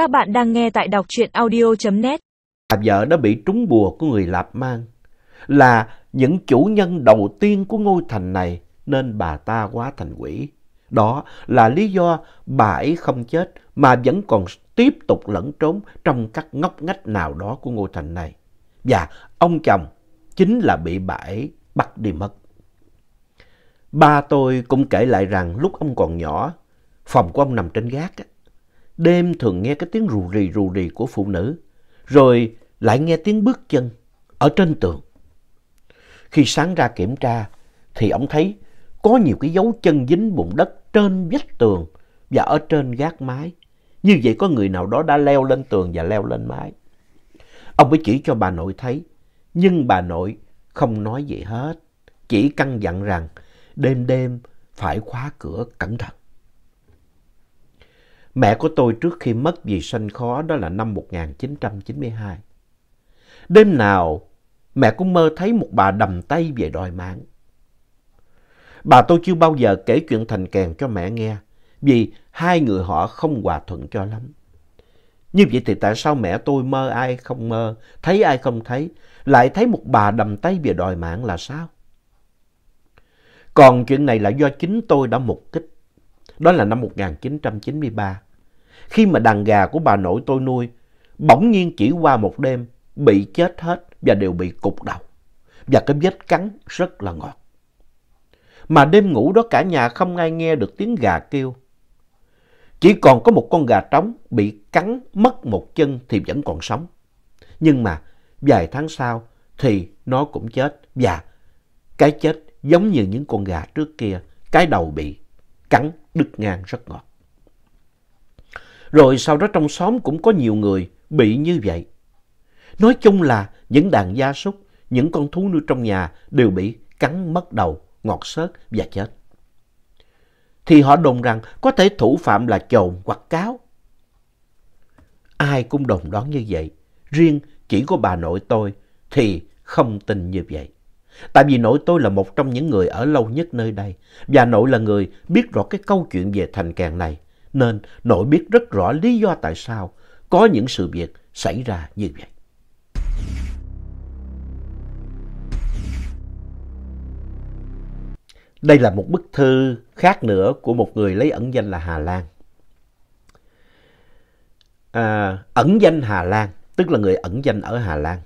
Các bạn đang nghe tại đọc truyện audio.net. Bà vợ đã bị trúng bùa của người Lạp Mang, là những chủ nhân đầu tiên của ngôi thành này nên bà ta quá thành quỷ. Đó là lý do bà ấy không chết mà vẫn còn tiếp tục lẫn trốn trong các ngóc ngách nào đó của ngôi thành này. Và ông chồng chính là bị bà ấy bắt đi mất. Ba tôi cũng kể lại rằng lúc ông còn nhỏ, phòng của ông nằm trên gác. Đêm thường nghe cái tiếng rù rì rù rì của phụ nữ, rồi lại nghe tiếng bước chân ở trên tường. Khi sáng ra kiểm tra thì ông thấy có nhiều cái dấu chân dính bùn đất trên vách tường và ở trên gác mái. Như vậy có người nào đó đã leo lên tường và leo lên mái. Ông mới chỉ cho bà nội thấy, nhưng bà nội không nói gì hết. Chỉ căn dặn rằng đêm đêm phải khóa cửa cẩn thận. Mẹ của tôi trước khi mất vì sanh khó đó là năm 1992. Đêm nào mẹ cũng mơ thấy một bà đầm tay về đòi mạng. Bà tôi chưa bao giờ kể chuyện thành kèn cho mẹ nghe vì hai người họ không hòa thuận cho lắm. Như vậy thì tại sao mẹ tôi mơ ai không mơ, thấy ai không thấy, lại thấy một bà đầm tay về đòi mạng là sao? Còn chuyện này là do chính tôi đã mục kích. Đó là năm 1993. Khi mà đàn gà của bà nội tôi nuôi, bỗng nhiên chỉ qua một đêm, bị chết hết và đều bị cục đầu. Và cái vết cắn rất là ngọt. Mà đêm ngủ đó cả nhà không ai nghe được tiếng gà kêu. Chỉ còn có một con gà trống bị cắn mất một chân thì vẫn còn sống. Nhưng mà vài tháng sau thì nó cũng chết và cái chết giống như những con gà trước kia, cái đầu bị cắn đứt ngang rất ngọt. Rồi sau đó trong xóm cũng có nhiều người bị như vậy. Nói chung là những đàn gia súc, những con thú nuôi trong nhà đều bị cắn mất đầu, ngọt xớt và chết. Thì họ đồn rằng có thể thủ phạm là chồn hoặc cáo. Ai cũng đồng đoán như vậy. Riêng chỉ có bà nội tôi thì không tin như vậy. Tại vì nội tôi là một trong những người ở lâu nhất nơi đây. Và nội là người biết rõ cái câu chuyện về thành kèn này. Nên nội biết rất rõ lý do tại sao có những sự việc xảy ra như vậy. Đây là một bức thư khác nữa của một người lấy ẩn danh là Hà Lan. À, ẩn danh Hà Lan, tức là người ẩn danh ở Hà Lan.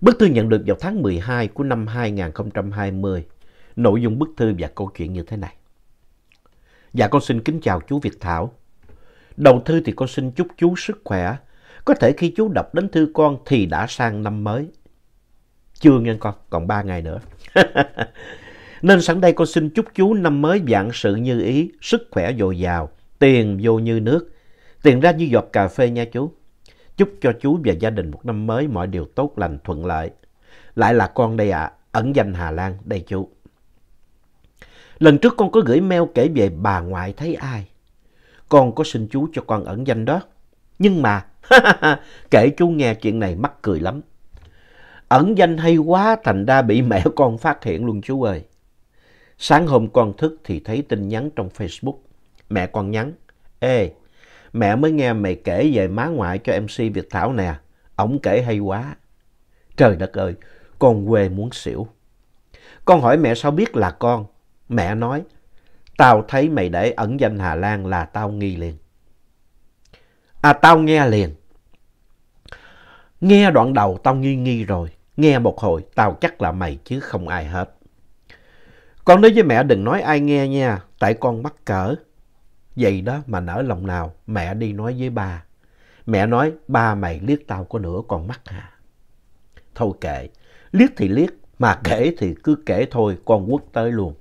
Bức thư nhận được vào tháng 12 của năm 2020. Nội dung bức thư và câu chuyện như thế này. Dạ con xin kính chào chú Việt Thảo. Đầu thư thì con xin chúc chú sức khỏe. Có thể khi chú đọc đến thư con thì đã sang năm mới. Chưa nghe con, còn 3 ngày nữa. Nên sẵn đây con xin chúc chú năm mới vạn sự như ý, sức khỏe dồi dào, tiền vô như nước, tiền ra như giọt cà phê nha chú. Chúc cho chú và gia đình một năm mới mọi điều tốt lành thuận lợi. Lại là con đây ạ, ẩn danh Hà Lan, đây chú. Lần trước con có gửi mail kể về bà ngoại thấy ai. Con có xin chú cho con ẩn danh đó. Nhưng mà, kể chú nghe chuyện này mắc cười lắm. Ẩn danh hay quá thành ra bị mẹ con phát hiện luôn chú ơi. Sáng hôm con thức thì thấy tin nhắn trong Facebook. Mẹ con nhắn. Ê, mẹ mới nghe mày kể về má ngoại cho MC Việt Thảo nè. Ổng kể hay quá. Trời đất ơi, con quê muốn xỉu. Con hỏi mẹ sao biết là con. Mẹ nói, tao thấy mày để ẩn danh Hà Lan là tao nghi liền. À tao nghe liền. Nghe đoạn đầu tao nghi nghi rồi. Nghe một hồi tao chắc là mày chứ không ai hết. Con nói với mẹ đừng nói ai nghe nha, tại con mắc cỡ. Vậy đó mà nở lòng nào, mẹ đi nói với ba. Mẹ nói, ba mày liếc tao có nửa con mắt hả? Thôi kệ, liếc thì liếc, mà kể thì cứ kể thôi, con quất tới luôn.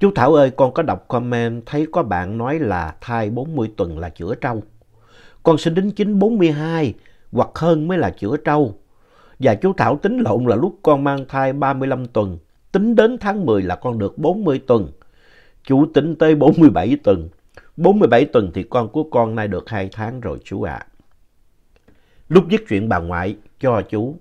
Chú Thảo ơi, con có đọc comment thấy có bạn nói là thai 40 tuần là chữa trâu. Con sinh đính chính 42 hoặc hơn mới là chữa trâu. Và chú Thảo tính lộn là lúc con mang thai 35 tuần tính đến tháng 10 là con được 40 tuần. Chú tính tới 47 tuần. 47 tuần thì con của con nay được 2 tháng rồi chú ạ. À. Lúc viết chuyện bà ngoại cho chú,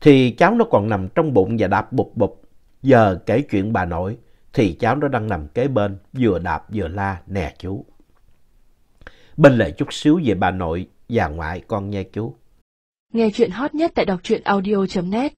thì cháu nó còn nằm trong bụng và đạp bụp bụp. Giờ kể chuyện bà nội, thì cháu nó đang nằm kế bên, vừa đạp vừa la, nè chú. bên lề chút xíu về bà nội và ngoại con nha chú. Nghe chuyện hot nhất tại đọc truyện audio.net